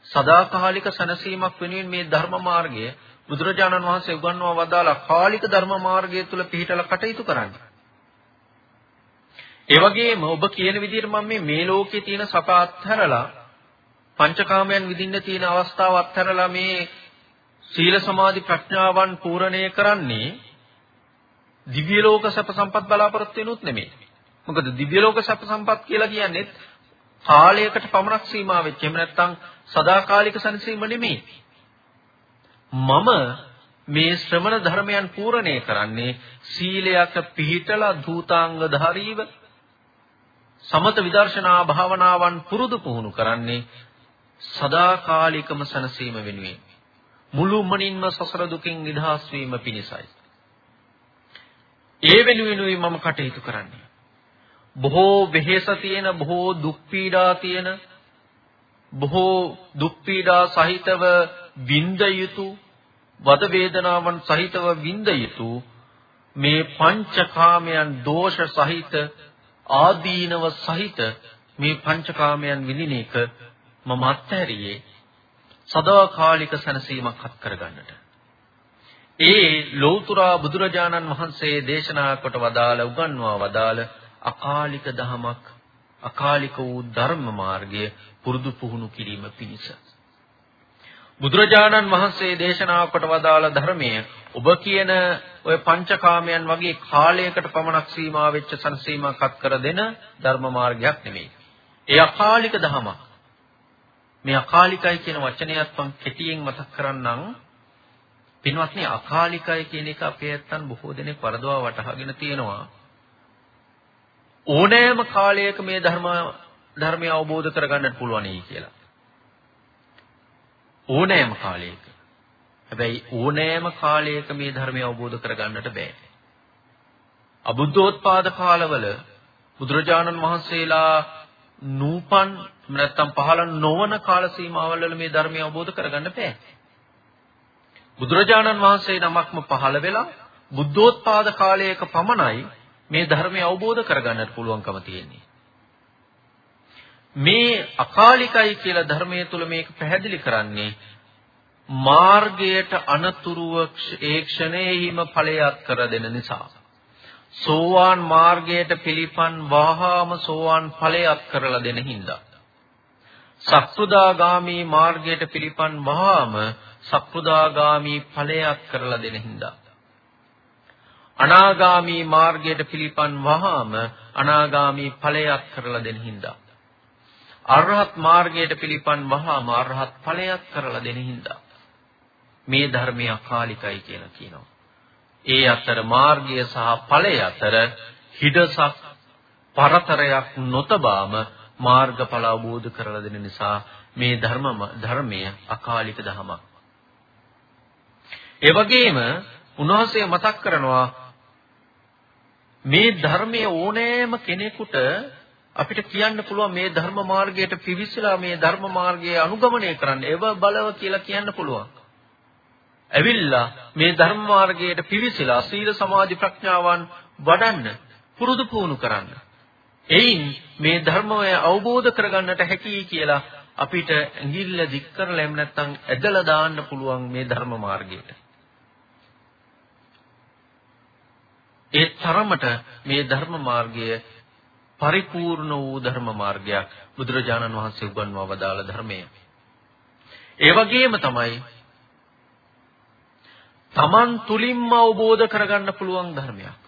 සදාකාලික සැනසීමක් වෙනුවෙන් මේ ධර්ම මාර්ගය බුදුරජාණන් වහන්සේ උගන්වවා වදාලා කාලික ධර්ම මාර්ගය තුල පිහිටලා කටයුතු කරන්න. ඒ වගේම ඔබ කියන විදිහට මම මේ මේ ලෝකේ තියෙන සප අත්හැරලා පංචකාමයන් විඳින්න තියෙන අවස්ථාව අත්හැරලා මේ සීල සමාධි ප්‍රඥාවන් පූර්ණණය කරන්නේ දිව්‍ය ලෝක සැප සම්පත් බලාපොරොත්තු වෙනුත් නෙමෙයි. මොකද දිව්‍ය ලෝක සැප සම්පත් කියලා කියන්නේ කාලයකට පමණක් සීමා වෙච්ච එහෙම නැත්නම් සදාකාලික සැනසීම නෙමෙයි. මම මේ ශ්‍රමණ ධර්මයන් පූර්ණණය කරන්නේ සීලයක පිහිටලා ධූතාංග ධාරීව සමත විදර්ශනා භාවනාවන් පුරුදු පුහුණු කරන්නේ සදාකාලිකම සැනසීම වෙනුවෙන්. මුළුමනින්ම සසර දුකින් නිදහස් වීම පිණිසයි. ඒ වෙනුවෙනුයි මම කටයුතු කරන්නේ. බොහෝ වෙහෙස තියෙන බොහෝ දුක් පීඩා තියෙන බොහෝ දුක් පීඩා සහිතව විඳ යුතු වද වේදනාවන් සහිතව විඳ යුතු මේ පංචකාමයන් දෝෂ සහිත ආදීනව සහිත මේ පංචකාමයන් විඳින එක මම අත්හැරියේ සදාකාලික සැනසීමක් අත් කරගන්නට. ඒ ලෞතර බුදුරජාණන් වහන්සේ දේශනා කොට වදාළ උගන්වා වදාළ අකාලික දහමක් අකාලික වූ ධර්ම මාර්ගය පුරුදු පුහුණු කිරීම පිණිස බුදුරජාණන් වහන්සේ දේශනා කොට වදාළ ධර්මය ඔබ කියන ඔය පංචකාමයන් වගේ කාලයකට පමණක් සීමා වෙච්ච සංසීමක් අත් කර දෙන ධර්ම මාර්ගයක් නෙමෙයි. ඒ අකාලික ධමයක්. මේ අකාලිකයි කියන වචනයත් මම කෙටියෙන් මතක් කරන්නම්. පින්වත්නි අකාලිකයි කියන එක අපේ ඇත්තන් බොහෝ දෙනෙක් වරදවා වටහාගෙන තියෙනවා. ඕනෑම කාලයක මේ ධර්ම ධර්මය අවබෝධ කරගන්නට පුළුවන් කියලා. ඕනෑම කාලයක. හැබැයි ඕනෑම කාලයක මේ ධර්මය අවබෝධ කරගන්නට බෑ. අබුද්ධෝත්පාද කාලවල බුදුරජාණන් වහන්සේලා නූපන් නැත්තම් පහළ නොවන කාල සීමාවල් වල මේ ධර්මය අවබෝධ කරගන්න බෑ. බුදුරජාණන් වහන්සේ නමක්ම පහළ වෙලා බුද්ධෝත්පාද කාලයක පමණයි මේ ධර්මය අවබෝධ කරගන්නට පුළුවන්කම තියෙන්නේ. මේ අකාලිකයි කියලා ධර්මයේ තුල මේක පැහැදිලි කරන්නේ මාර්ගයට අනතුරුව ඒ ක්ෂණයෙහිම ඵලයක් කර දෙන නිසා. සෝවාන් මාර්ගයට පිළිපන් වහාම සෝවාන් ඵලයක් කරලා දෙන හින්දා. සක්‍රුදාගාමි මාර්ගයට පිළිපන් වහාම සක්‍රුදාගාමි ඵලයක් කරලා දෙන හින්දා. අනාගාමි මාර්ගයට පිළිපන් වහාම අනාගාමි ඵලයක් කරලා දෙන හින්දා. අරහත් මාර්ගයට පිළිපන් වහාම අරහත් ඵලයක් කරලා දෙන හින්දා. මේ ධර්මය අකාලිකයි කියලා කියනවා. ඒ අතර මාර්ගය සහ ඵලය අතර හිඩසක් පරතරයක් නොතබාම මාර්ගඵල අවබෝධ කරලා දෙන නිසා මේ ධර්ම ධර්මය අකාලික ධමයක්. ඒ වගේම උන්වහන්සේ මතක් කරනවා මේ ධර්මයේ ඕනෑම කෙනෙකුට අපිට කියන්න පුළුවන් මේ ධර්ම මාර්ගයට පිවිසලා මේ ධර්ම මාර්ගය අනුගමනය කරන්න එව බලව කියලා කියන්න පුළුවන්. ඇවිල්ලා මේ ධර්ම මාර්ගයට පිවිසලා සීල සමාධි ප්‍රඥාවන් වඩන්න පුරුදු පුහුණු කරන්න. එයින් මේ ධර්මය අවබෝධ කරගන්නට හැකි කියලා අපිට ඇඟිල්ල දික් කරලා එම් නැත්නම් ඇදලා දාන්න පුළුවන් මේ ධර්ම මාර්ගයට. ඒ තරමට මේ ධර්ම මාර්ගය පරිපූර්ණ වූ ධර්ම මාර්ගයක් බුදුරජාණන් වහන්සේ උගන්වා වදාළ ධර්මය. ඒ වගේම තමයි Taman තුලින්ම අවබෝධ කරගන්න පුළුවන් ධර්මයක්.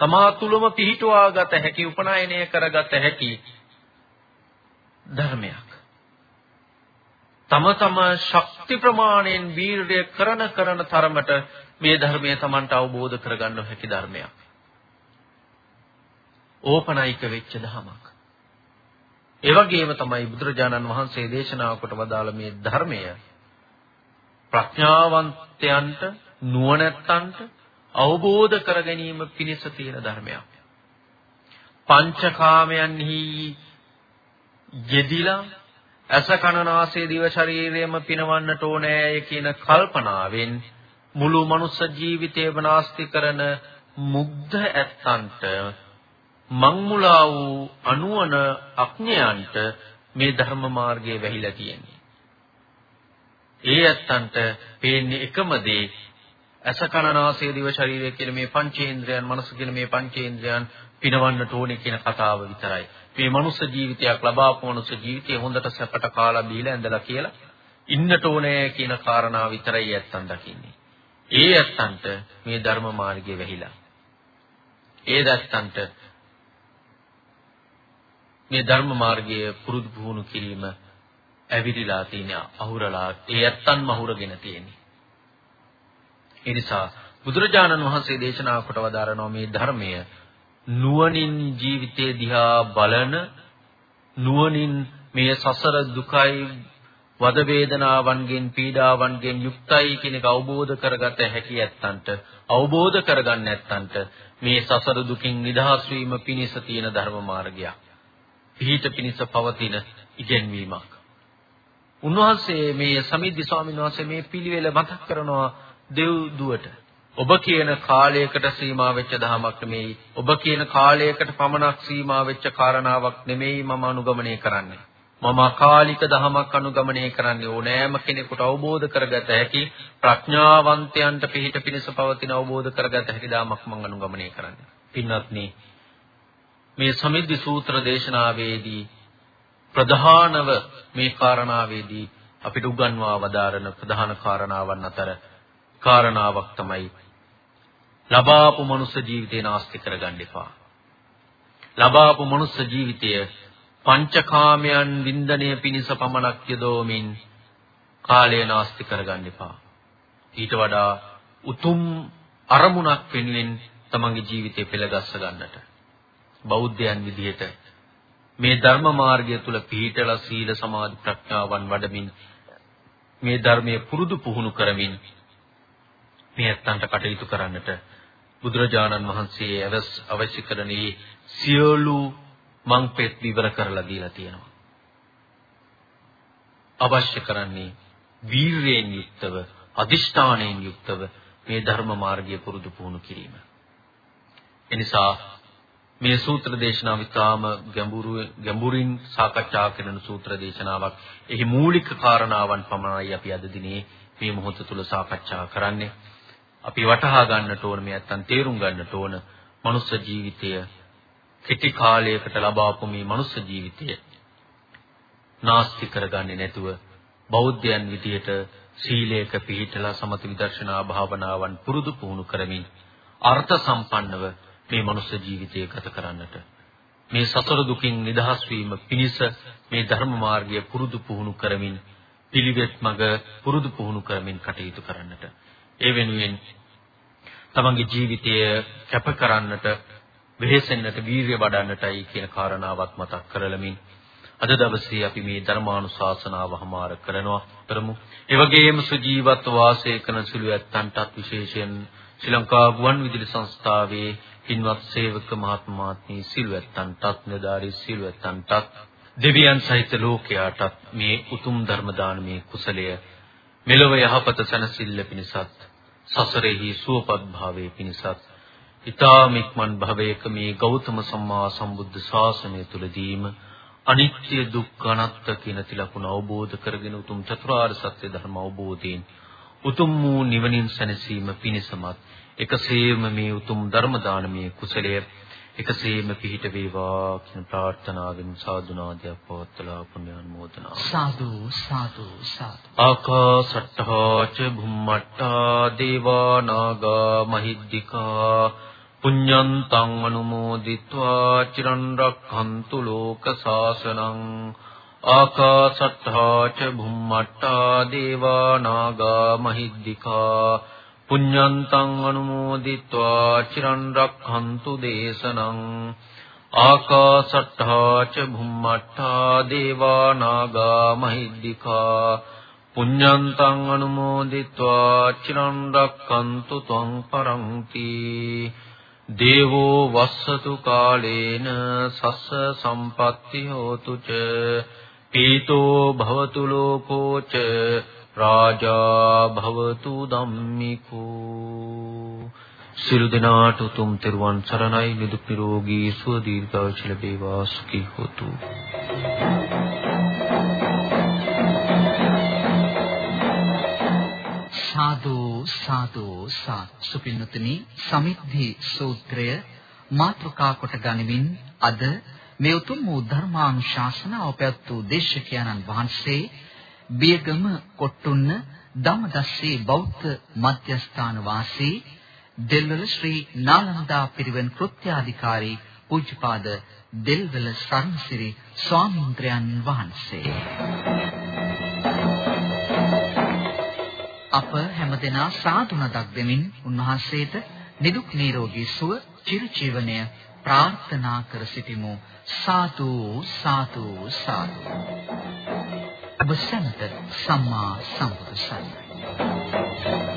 තමා තුලම පිහිටුවා ගත හැකි උපනායනය කරගත හැකි ධර්මයක්. තම තම ශක්ති ප්‍රමාණයෙන් වීරය කරන කරන තරමට මේ ධර්මය Tamanට අවබෝධ කරගන්න හැකි ධර්මයක්. ඕපනයික වෙච්ච ධමයක්. ඒ වගේම තමයි බුදුරජාණන් වහන්සේ දේශනා කොට වදාළ මේ ධර්මය ප්‍රඥාවන්තයන්ට නුවණැත්තන්ට අවබෝධ කර ගැනීම පිණිස තියෙන ධර්මයක්. පංචකාමයන්හි යෙදිලා ඇස කන නාසය දිව ශරීරයම පිනවන්නට ඕනෑය කියන කල්පනාවෙන් මුළු මනුස්ස ජීවිතය වනාස්ති කරන මුග්ධ ඇත්තන්ට මංමුලා වූ අනුවන අඥයන්ට මේ ධර්ම මාර්ගයේ වැහිලා තියෙන්නේ. ඒ ඇත්තන්ට පේන්නේ එකම දේ ඇස කන නාසය දිව ශරීරය කියන මේ පංචේන්ද්‍රයන් මනස කියන මේ පංචේන්ද්‍රයන් පිනවන්නට ඕනේ කියන කතාව විතරයි. මේ මනුස්ස ජීවිතයක් ලබාපු මනුස්ස ජීවිතය හොඳට සැපට කාලා බීලා ඇඳලා කියලා ඉන්නට ඕනේ කියන කාරණාව විතරයි ඇත්තන් දකින්නේ. ඒ ඇත්තන්ට මේ ධර්ම මාර්ගයේ වැහිලා. ඒ දැත්තන්ට මේ ධර්ම මාර්ගයේ පුරුදු පුහුණු කිරීම ඇවිරිලා තියෙන අහුරලා ඒ ඇත්තන්ම අහුරගෙන තියෙන්නේ. ඒ නිසා බුදුරජාණන් වහන්සේ දේශනා කොට වදාරනවා මේ ධර්මය නුවණින් ජීවිතේ දිහා බලන නුවණින් මේ සසර දුකයි වද වේදනාවන්ගෙන් පීඩාවන්ගෙන් යුක්තයි කියන එක අවබෝධ කරගත හැකි ඇත්තන්ට අවබෝධ කරගන්න ඇත්තන්ට මේ සසර දුකින් නිදහස් වීම පිණිස තියෙන ධර්ම මාර්ගයක්. පිහිට පිණිස පවතින ඉගෙනවීමක්. උන්වහන්සේ මේ සමිද්දි ස්වාමීන් වහන්සේ මේ පිළිවෙල මතක් කරනවා දෙව් දුවට. ඔබ කියන කාලයකට සීමා වෙච්ච දහමක් නෙමෙයි. ඔබ කියන කාලයකට පමණක් සීමා වෙච්ච කාරණාවක් නෙමෙයි මම අනුගමනය කරන්නේ. මම අකාලික දහමක් අනුගමනය කරන්නේ ඕනෑම කෙනෙකුට අවබෝධ කරගත හැකි ප්‍රඥාවන්තයන්ට පිහිට පිණිස පවතින අවබෝධ කරගත හැකි දහමක් මම අනුගමනය කරන්නේ. පින්වත්නි මේ සමිද්දි සූත්‍ර දේශනාවේදී ප්‍රධානව මේ කාරණාවේදී අපිට උගන්වා වදාරන ප්‍රධාන කාරණාවන් අතර කාරණාවක් තමයි ලබාපු මනුස්ස ජීවිතේ නාස්ති කරගන්න එපා. ලබාපු මනුස්ස ජීවිතය පංචකාමයන් වින්දනය පිණිස පමණක් යදෝමින් කාලය නාස්ති කරගන්න එපා. ඊට වඩා උතුම් අරමුණක් වෙනුවෙන් තමන්ගේ ජීවිතය පෙළගස්ස ගන්නට බෞද්ධයන් විදිහට මේ ධර්ම මාර්ගය තුල පිහිටලා සීල සමාධි ප්‍රඥාවන් වඩමින් මේ ධර්මයේ පුරුදු පුහුණු කරමින් මේ ඇත්තන්ට කටයුතු කරන්නට බුදුරජාණන් වහන්සේ අවශ්‍ය කරන සියලු මංපෙත් විවර කරලා දීලා තියෙනවා. අවශ්‍ය කරන්නේ වීරයෙන් යුක්තව අදිෂ්ඨානයෙන් යුක්තව මේ ධර්ම මාර්ගය පුරුදු පුහුණු කිරීම. එනිසා මේ සූත්‍ර දේශනාව ඉතාම ගැඹුරු ගැඹුරින් සාකච්ඡා කරන සූත්‍ර දේශනාවක්. එහි මූලික කාරණාවන් පමණයි අපි අද දිනේ මේ මොහොත තුල සාකච්ඡා කරන්නේ. අපි වටහා ගන්නට ඕන මේ නැත්තම් තේරුම් ගන්නට ඕන මනුස්ස ජීවිතය කෙටි කාලයකට ලබාපු මේ මනුස්ස ජීවිතය නාස්ති කරගන්නේ නැතුව බෞද්ධයන් විදියට සීලයක පිළිපදලා සමත විදර්ශනා භාවනාවන් පුරුදු පුහුණු කරමින් අර්ථ සම්පන්නව මේ මනුස්ස ජීවිතය ගත කරන්නට. මේ සතර දුකින් නිදහස් වීම පිණිස මේ ධර්ම මාර්ගය පුරුදු පුහුණු කරමින් පිළිවෙත් මඟ පුරුදු පුහුණු කරමින් කටයුතු කරන්නට. ඒ වෙනුවෙන් තමන්ගේ ජීවිතය කැප කරන්නට වෙහෙසෙන්නට වීරිය වඩන්නටයි කියන කාරණාවක් මතක් කරලමින් අද දවසේ අපි මේ ධර්මානුශාසනාව හමාර කරනවා කරමු. ඒ වගේම සුජීවත්ව වාසය කරන සුළු ඇත්තන්ටත් විශේෂයෙන් ශ්‍රී ලංකා ගුවන් විදුලි සංස්ථාවේ පින්වත් සේවක මහත්මාත්මී සිල්වැත්තන්ටත් නදාරි සිල්වැත්තන්ටත් දෙවියන් සහිත ලෝකයාටත් මේ උතුම් ධර්ම දානමේ කුසලය මෙලොව යහපත සැනසෙල්ල පිණිසත් සසරෙහි සුවපත් භාවයේ පිණිසත් ඊ타ම ඉක්මන් භවයක මේ ගෞතම සම්මා සම්බුද්ධ ශාසනය තුලදීම අනිත්‍ය දුක්ඛ අනාත්ත කියන තිලකුණ අවබෝධ කරගෙන උතුම් චතුරාර්ය සත්‍ය ධර්ම අවබෝධයෙන් උතුම් වූ නිවනින් සැනසීම පිණිසමත් එකසේම මේ උතුම් ධර්ම දානමේ කුසලය එකසේම පිහිට වේවා කියන ප්‍රාර්ථනාවෙන් සාදුනාදයක් පවත්ලා පුණ්‍යානුමෝදනා සාදු සාදු සාදු. ආකාසට්ඨා ච භුම්මට්ඨා දේවා නාග මහිද්దికා පුඤ්ඤන්තං අනුමෝදිत्वा චිරන් රක්ඛන්තු ලෝක සාසනං ආකාසට්ඨා ච භුම්මට්ඨා දේවා නාග මහිද්దికා පුඤ්ඤන්තං අනුමෝදිत्वा චිරන් රක්ඛන්තු දේශනං ආකාශට්ඨා ච භුම්මට්ඨා දේවා නාග මහිද්దికා පුඤ්ඤන්තං අනුමෝදිत्वा චිරන් රක්ඛන්තු ත්වං පරන්ති දේවෝ වස්සතු කාලේන සස්ස සම්පත්ති හෝතු ච පීතෝ භවතු ලෝකෝ ච රාජා භවතු ධම්මිකෝ සියලු දෙනාට උතුම් තෙරුවන් සරණයි. නිදුක් නිරෝගී සුව දීර්ඝායුෂ ලැබේවා. සුඛී හොතු. සාදු සාදු සුපින්නතුනි සමිද්ධි සූත්‍රය මාතෘකා කොට ගනිමින් අද මේ උතුම් වූ ධර්මානුශාසනාව පැවැත් වූ දේශකයන්න් වහන්සේ බියගම කොට්ටුන්න ධම්මදස්සේ බෞද්ධ මධ්‍යස්ථාන වාසී දෙල්වල ශ්‍රී නාලන්දා පිරිවෙන් කෘත්‍යාධිකාරී පූජ්‍යපාද දෙල්වල සරණසිරි ස්වාමීන්ද්‍රයන් වහන්සේ. අප හැමදෙනා සාදු නදක් දෙමින් උන්වහන්සේට නිදුක් නිරෝගී සුව චිරජීවනය ප්‍රාර්ථනා කර සිටිමු. සාදු සාදු සාදු. ඔබ සැමට සම්මා සම්බුදු සරණයි.